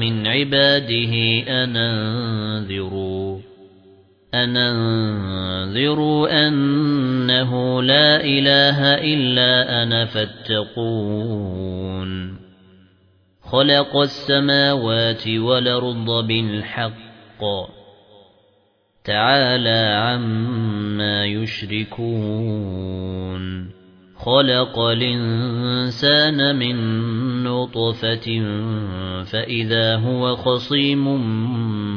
من عباده أننذروا أننذروا أنه لا إله إلا أنا فاتقون. خلق السماوات والأرض بالحق تعالى عما يشركون. خلق الإنسان من نطفة فإذا هو خصيم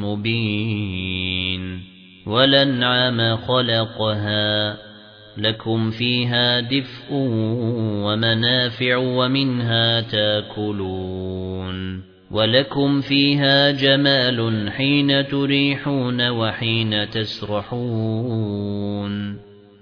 مبين. ولنعم خلقها. لكم فيها دفء ومنافع ومنها تاكلون. ولكم فيها جمال حين تريحون وحين تسرحون.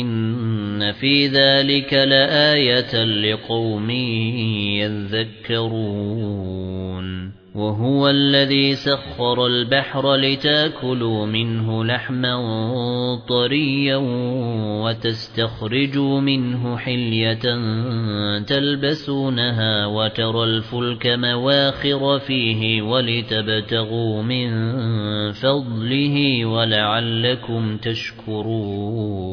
إن في ذلك لآية لقوم يذكرون وهو الذي سخر البحر لتاكلوا منه لحما طريا وتستخرجوا منه حلية تلبسونها وترى الفلك مواخر فيه ولتبتغوا من فضله ولعلكم تشكرون.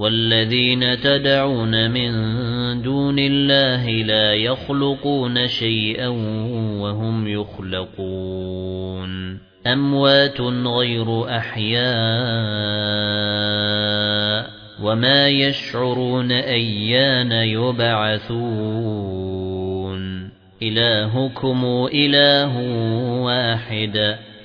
والذين تدعون من دون الله لا يخلقون شيئا وهم يخلقون. أموات غير أحياء وما يشعرون أيان يبعثون. إلهكم إله واحد.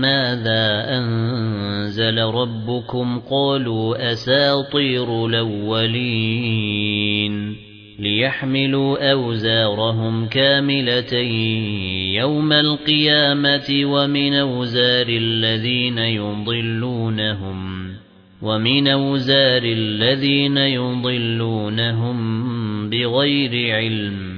ماذا أنزل ربكم قالوا أساطير الأولين ليحملوا أوزارهم كاملة يوم القيامة ومن أوزار الذين يضلونهم ومن أوزار الذين يضلونهم بغير علم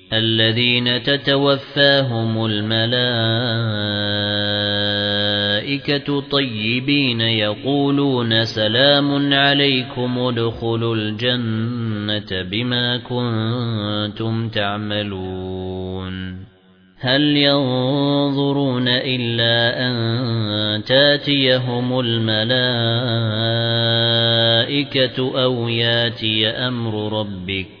الذين تتوفاهم الملائكة طيبين يقولون سلام عليكم ادخلوا الجنة بما كنتم تعملون. هل ينظرون إلا أن تأتيهم الملائكة أو يأتي أمر ربك؟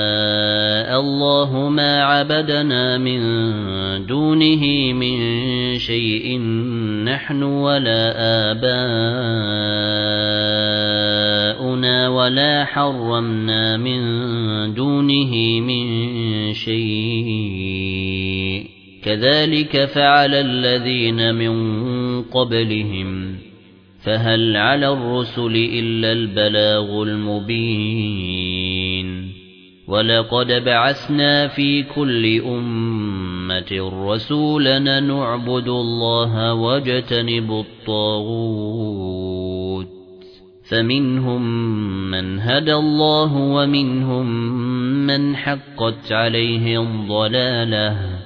الله ما عبدنا من دونه من شيء نحن ولا آباؤنا ولا حرمنا من دونه من شيء. كذلك فعل الذين من قبلهم. فهل على الرسل إلا البلاغ المبين ولقد بعثنا في كل أمة رسولا نعبد الله واجتنب الطاغوت فمنهم من هدى الله ومنهم من حقت عليه الضلاله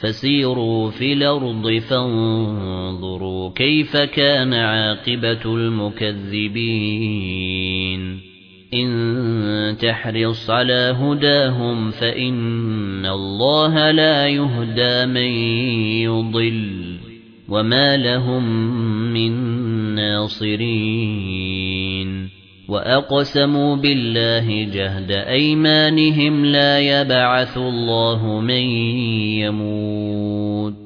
فسيروا في الأرض فانظروا كيف كان عاقبة المكذبين إن تحرص على هداهم فإن الله لا يهدى من يضل وما لهم من ناصرين وأقسموا بالله جهد أيمانهم لا يبعث الله من يموت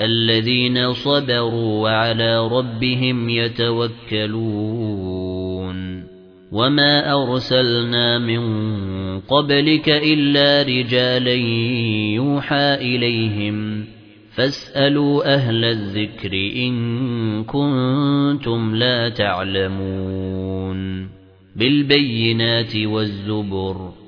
الذين صبروا وعلى ربهم يتوكلون. وما أرسلنا من قبلك إلا رجالا يوحى إليهم. فاسألوا أهل الذكر إن كنتم لا تعلمون. بالبينات والزبر.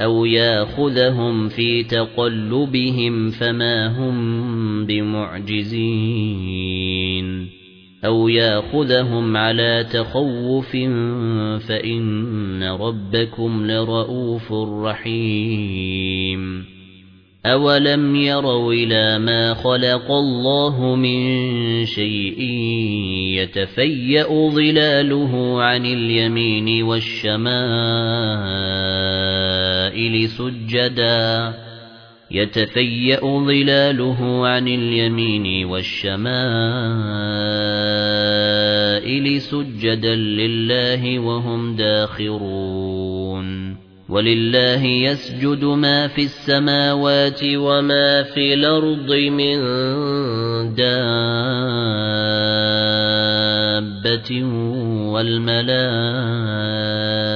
أَوْ يَأْخُذَهُمْ فِي تَقَلُّبِهِمْ فَمَا هُمْ بِمُعْجِزِينَ أَوْ يَأْخُذَهُمْ عَلَى تَخَوُّفٍ فَإِنَّ رَبَّكُمْ لَرَءُوفٌ رَحِيمٌ أَوَلَمْ يَرَوْا إِلَى مَا خَلَقَ اللَّهُ مِنْ شَيْءٍ يَتَفَيَّأُ ظِلَالُهُ عَنِ الْيَمِينِ وَالشَّمَائِلِ سُجَّدًا يَتَفَيَّأُ ظِلَالُهُ عَنِ الْيَمِينِ وَالشَّمَائِلِ سُجَّدًا لِلَّهِ وَهُمْ دَاخِرُونَ. وَلِلَّهِ يَسْجُدُ مَا فِي السَّمَاوَاتِ وَمَا فِي الْأَرْضِ مِن دَابَّةٍ وَالْمَلَائِكَةُ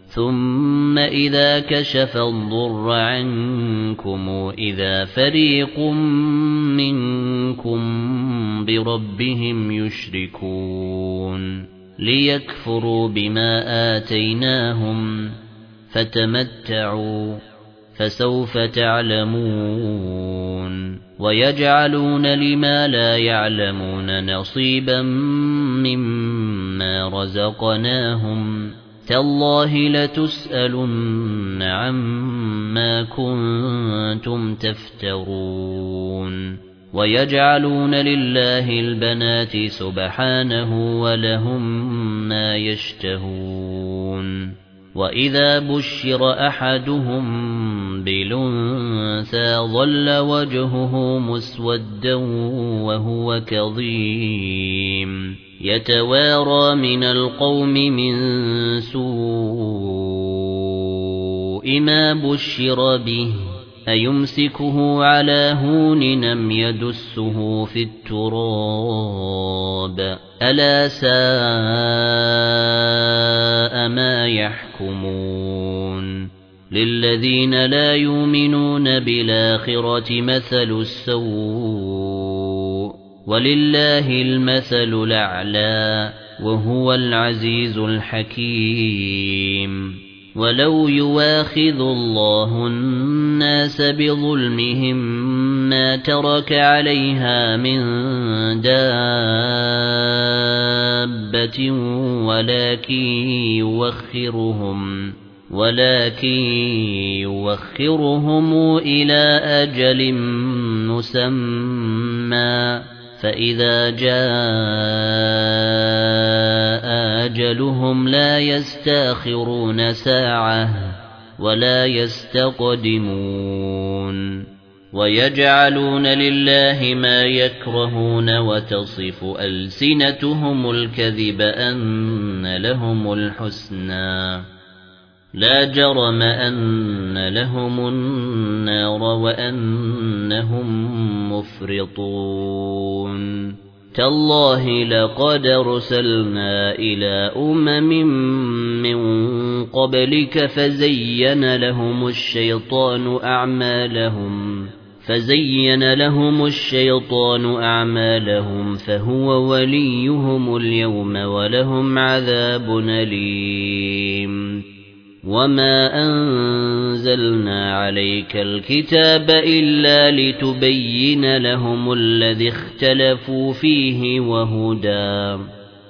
ثُمَّ إِذَا كَشَفَ الضُّرَّ عَنكُمْ إِذَا فَرِيقٌ مِنكُم بِرَبِّهِمْ يُشْرِكُونَ لِيَكْفُرُوا بِمَا آتَيْنَاهُمْ فَتَمَتَّعُوا فَسَوْفَ تَعْلَمُونَ وَيَجْعَلُونَ لِمَا لَا يَعْلَمُونَ نَصِيبًا مِّمَّا رَزَقْنَاهُمْ تَاللَّهِ لَتُسْأَلُنَّ عَمَّا كُنتُمْ تَفْتَرُونَ وَيَجْعَلُونَ لِلَّهِ الْبَنَاتِ سُبْحَانَهُ وَلَهُم مَّا يَشْتَهُونَ وَإِذَا بُشِّرَ أَحَدُهُم بِالْأُنثَىٰ ظَلَّ وَجْهُهُ مُسْوَدًّا وَهُوَ كَظِيمٌ يَتَوَارَىٰ مِنَ الْقَوْمِ مِن سُوءِ بما بشر به أيمسكه على هون نم يدسه في التراب ألا ساء ما يحكمون للذين لا يؤمنون بالآخرة مثل السوء ولله المثل الأعلى وهو العزيز الحكيم. ولو يواخذ الله الناس بظلمهم ما ترك عليها من دابة ولكن يوخرهم ولكن يوخرهم إلى أجل مسمى. فإذا جاء أجلهم لا يستاخرون ساعة ولا يستقدمون ويجعلون لله ما يكرهون وتصف ألسنتهم الكذب أن لهم الحسنى لا جرم أن لهم النار وأنهم مفرطون. تالله لقد رسلنا إلى أمم من قبلك فزين لهم الشيطان أعمالهم فزين لهم الشيطان أعمالهم فهو وليهم اليوم ولهم عذاب أليم. وما أنزلنا عليك الكتاب إلا لتبين لهم الذي اختلفوا فيه وهدى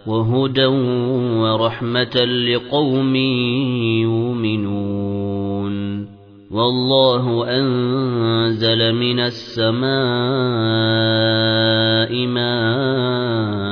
وهدى ورحمة لقوم يؤمنون والله أنزل من السماء ماء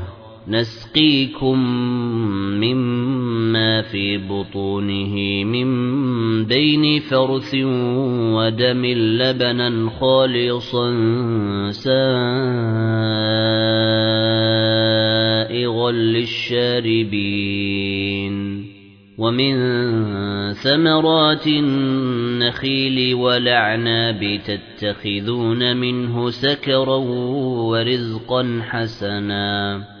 نسقيكم مما في بطونه من بين فرث ودم لبنا خالصا سائغا للشاربين ومن ثمرات النخيل والعناب تتخذون منه سكرا ورزقا حسنا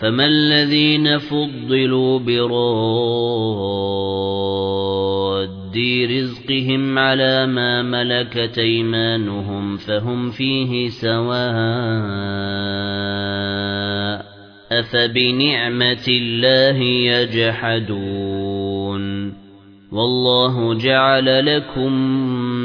فما الذين فضلوا براد رزقهم على ما ملكت أيمانهم فهم فيه سواء أفبنعمة الله يجحدون والله جعل لكم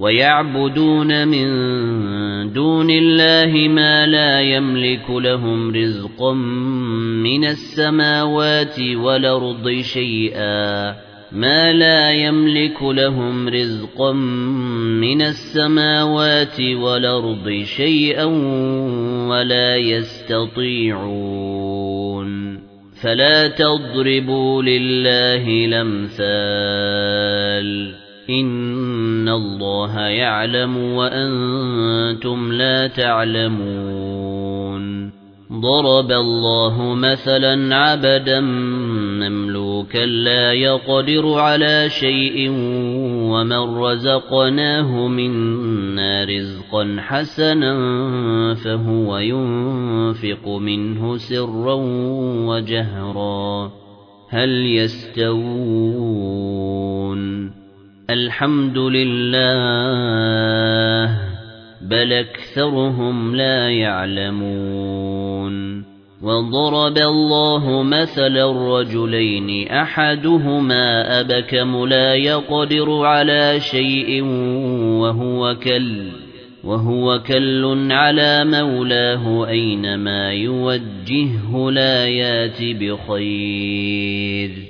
ويعبدون من دون الله ما لا يملك لهم رزقا من السماوات والأرض شيئا ما لا يملك لهم رزقا من السماوات والأرض شيئا ولا يستطيعون فلا تضربوا لله الأمثال إن الله يعلم وأنتم لا تعلمون ضرب الله مثلا عبدا مملوكا لا يقدر على شيء ومن رزقناه منا رزقا حسنا فهو ينفق منه سرا وجهرا هل يستوون الحمد لله بل أكثرهم لا يعلمون. وضرب الله مثل الرجلين أحدهما أبكم لا يقدر على شيء وهو كل وهو كل على مولاه أينما يوجهه لا يات بخير.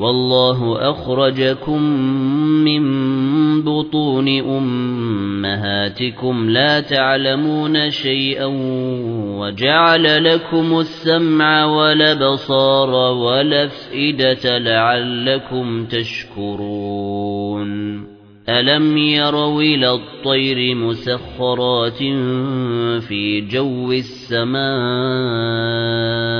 والله أخرجكم من بطون أمهاتكم لا تعلمون شيئا وجعل لكم السمع والبصار والأفئدة لعلكم تشكرون. ألم يروا إلى الطير مسخرات في جو السماء؟ ما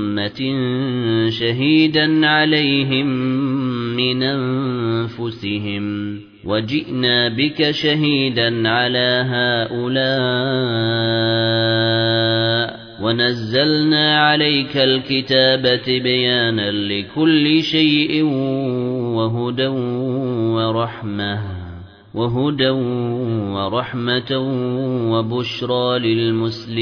شَهِيدًا عَلَيْهِمْ مِنْ أَنفُسِهِمْ وَجِئْنَا بِكَ شَهِيدًا عَلَى هَؤُلَاءِ وَنَزَّلْنَا عَلَيْكَ الْكِتَابَ بَيَانًا لِكُلِّ شَيْءٍ وَهُدًى وَرَحْمَةً وَهُدًى وَرَحْمَةً وَبُشْرَى لِلْمُسْلِمِينَ.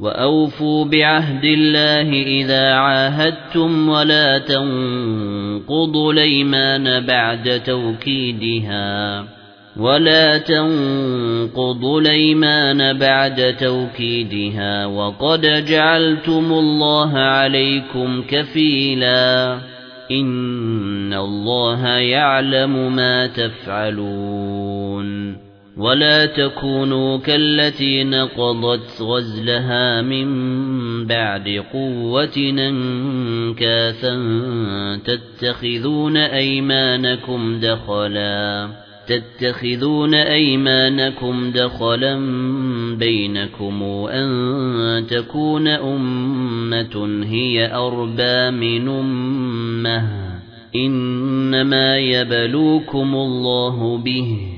وَأَوْفُوا بِعَهْدِ اللَّهِ إِذَا عَاهَدتُّمْ وَلَا تَنقُضُوا الْأَيْمَانَ بَعْدَ تَوْكِيدِهَا وَلَا تَنقُضُوا الْأَيْمَانَ بَعْدَ تَوْكِيدِهَا وَقَدْ جَعَلْتُمُ اللَّهَ عَلَيْكُمْ كَفِيلًا إِنَّ اللَّهَ يَعْلَمُ مَا تَفْعَلُونَ ولا تكونوا كالتي نقضت غزلها من بعد قوة أنكاثا تتخذون أيمانكم دخلا تتخذون أيمانكم دخلا بينكم أن تكون أمة هي أربى من أمة إنما يبلوكم الله به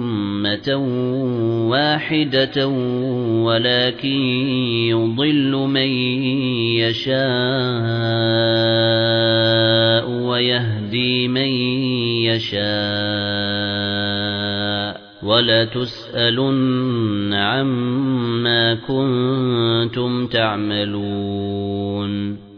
وَاحِدَةً وَلَكِن يُضِلُّ مَن يَشَاءُ وَيَهْدِي مَن يَشَاءُ وَلَا تُسْأَلُنَّ عَمَّا كُنتُمْ تَعْمَلُونَ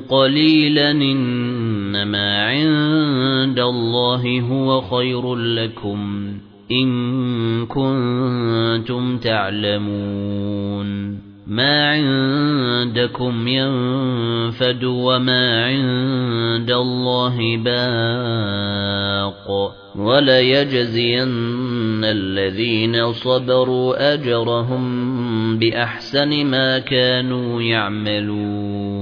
قليلا إنما عند الله هو خير لكم إن كنتم تعلمون. ما عندكم ينفد وما عند الله باق. ولا يجزين الذين صبروا أجرهم بأحسن ما كانوا يعملون.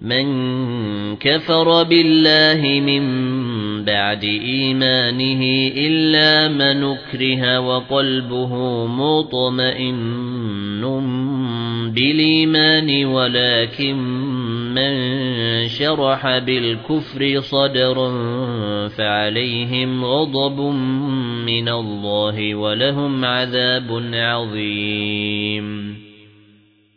من كفر بالله من بعد إيمانه إلا من نكره وقلبه مطمئن بالإيمان ولكن من شرح بالكفر صدرا فعليهم غضب من الله ولهم عذاب عظيم.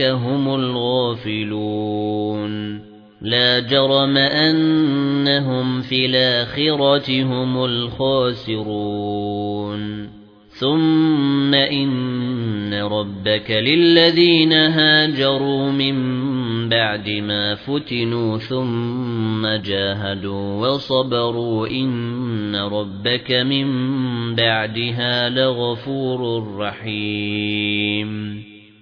هم الغافلون لا جرم أنهم في الآخرة هم الخاسرون ثُمَّ إِنَّ رَبَّكَ لِلَّذِينَ هَاجَرُوا مِن بَعْدِ مَا فُتِنُوا ثُمَّ جَاهَدُوا وَصَبَرُوا إِنَّ رَبَّكَ مِن بَعْدِهَا لَغَفُورٌ رَّحِيمٌ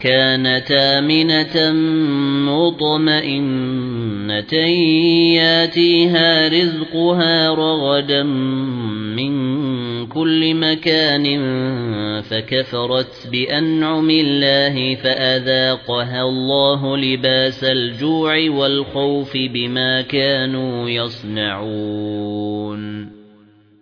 كانت آمنة مطمئنة ياتيها رزقها رغدا من كل مكان فكفرت بأنعم الله فأذاقها الله لباس الجوع والخوف بما كانوا يصنعون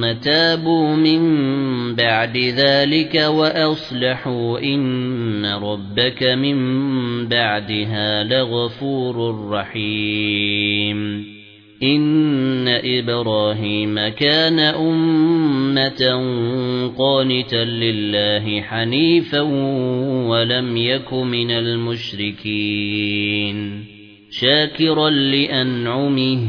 ثم تابوا من بعد ذلك وأصلحوا إن ربك من بعدها لغفور رحيم. إن إبراهيم كان أمة قانتا لله حنيفا ولم يك من المشركين. شاكرا لأنعمه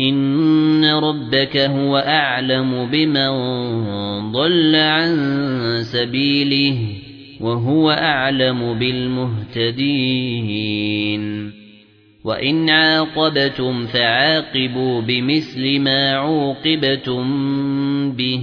إِنَّ رَبَّكَ هُوَ أَعْلَمُ بِمَنْ ضَلَّ عَن سَبِيلِهِ وَهُوَ أَعْلَمُ بِالْمُهْتَدِينَ وَإِنْ عَاقَبْتُمْ فَعَاقِبُوا بِمِثْلِ مَا عُوقِبْتُمْ بِهِ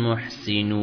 مُحْسِنُونَ